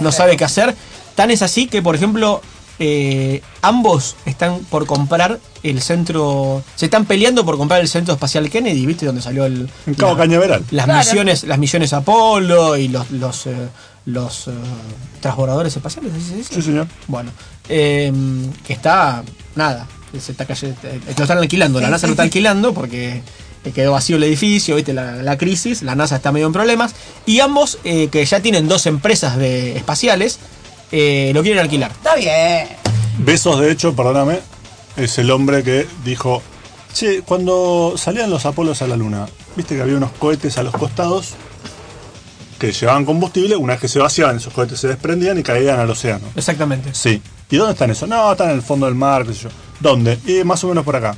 no- sabe qué hacer. Tan es así que, por ejemplo, eh, ambos están por comprar el centro, se están peleando por comprar el centro espacial Kennedy, ¿viste? Donde salió el... En Cabo la- Cañaveral. las Claro. misiones las misiones Apolo y los los, eh, los eh, transbordadores espaciales ¿así se dice? Sí, señor. bueno eh, que está nada se está cayendo, eh, lo están alquilando la Sí, NASA sí, lo está sí. (laughs) alquilando porque quedó vacío el edificio viste la, la crisis la NASA está medio en problemas y ambos eh, que ya tienen dos empresas de espaciales eh, lo quieren alquilar Está bien. Besos, de hecho, perdóname, es el hombre que dijo, che, cuando salían los Apolos a la Luna, viste que había unos cohetes a los costados que llevaban combustible, una vez que se vaciaban, esos cohetes se desprendían y caían al océano. exactamente Sí. ¿Y dónde están esos? No, están en el fondo del mar, qué sé yo. ¿Dónde? Y más o menos por acá.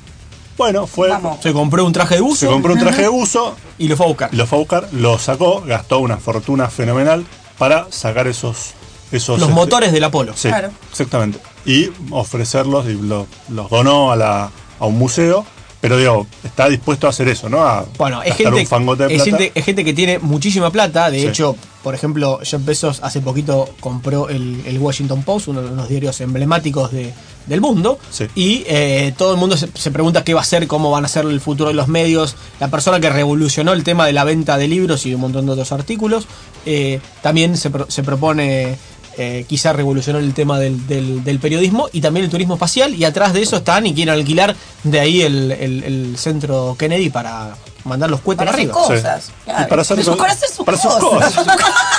Bueno, fue... Vamos. se compró un traje de buzo Se compró un traje de buzo, y lo fue a buscar lo fue a buscar, lo sacó, gastó una fortuna fenomenal para sacar esos... esos los este, motores del Apolo Sí, Claro. exactamente. Y ofrecerlos y lo- los donó a la, a un museo, pero digo, está dispuesto a hacer eso, ¿no? A Bueno, es gente, un fangote de es, gente, es gente que tiene muchísima plata. De Sí. hecho, por ejemplo, Jeff Bezos hace poquito compró el, el Washington Post, uno de los diarios emblemáticos de- del mundo. Sí. Y eh, todo el mundo se, se pregunta qué va a ser, cómo van a ser el futuro de los medios. La persona que revolucionó el tema de la venta de libros y de un montón de otros artículos. eh, también se, pro- se propone. Eh, quizá revolucionar el tema del, del- del periodismo y también el turismo espacial. Y atrás de eso están y quieren alquilar de ahí el, el- el centro Kennedy para mandar los cohetes Para hacer arriba. cosas. Sí. claro. Y para hacer, para hacer sus para sus cosas. (laughs)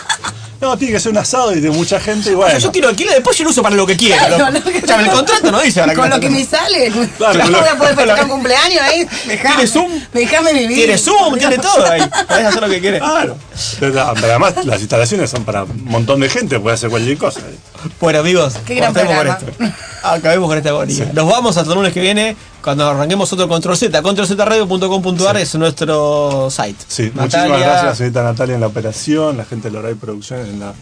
no, tiene que ser un asado y de mucha gente y O sea, bueno. yo quiero alquilar, después yo lo uso para lo que quiera. Claro, lo que- Escuchame, el contrato no dice ahora Con lo que me sale. Claro, no voy a poder festejar un cumpleaños ahí. Dejame, Tiene Zoom. Déjame vivir. Tiene Zoom, tiene todo ahí. Podés hacer lo que quieras. Claro. Pero además, las instalaciones son para un montón de gente, puede hacer cualquier cosa. Bueno, amigos, Qué gran programa. esto. Acabemos con esta agonía. Nos vamos hasta el lunes que viene cuando arranquemos otro Control Z. ControlZradio.com.ar es nuestro site. Sí, Natalia- muchísimas gracias, señorita Natalia, en la operación, la gente de Loray Producción en la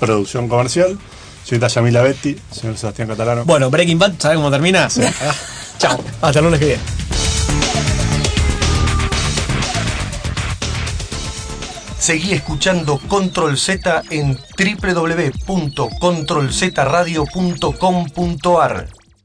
producción comercial, señorita Yamila Betty, señor Sebastián Catalano. Bueno, Breaking Bad, ¿sabes cómo termina? (laughs) Chao. Hasta el lunes que viene. Seguí escuchando Control Z en www.controlzradio.com.ar.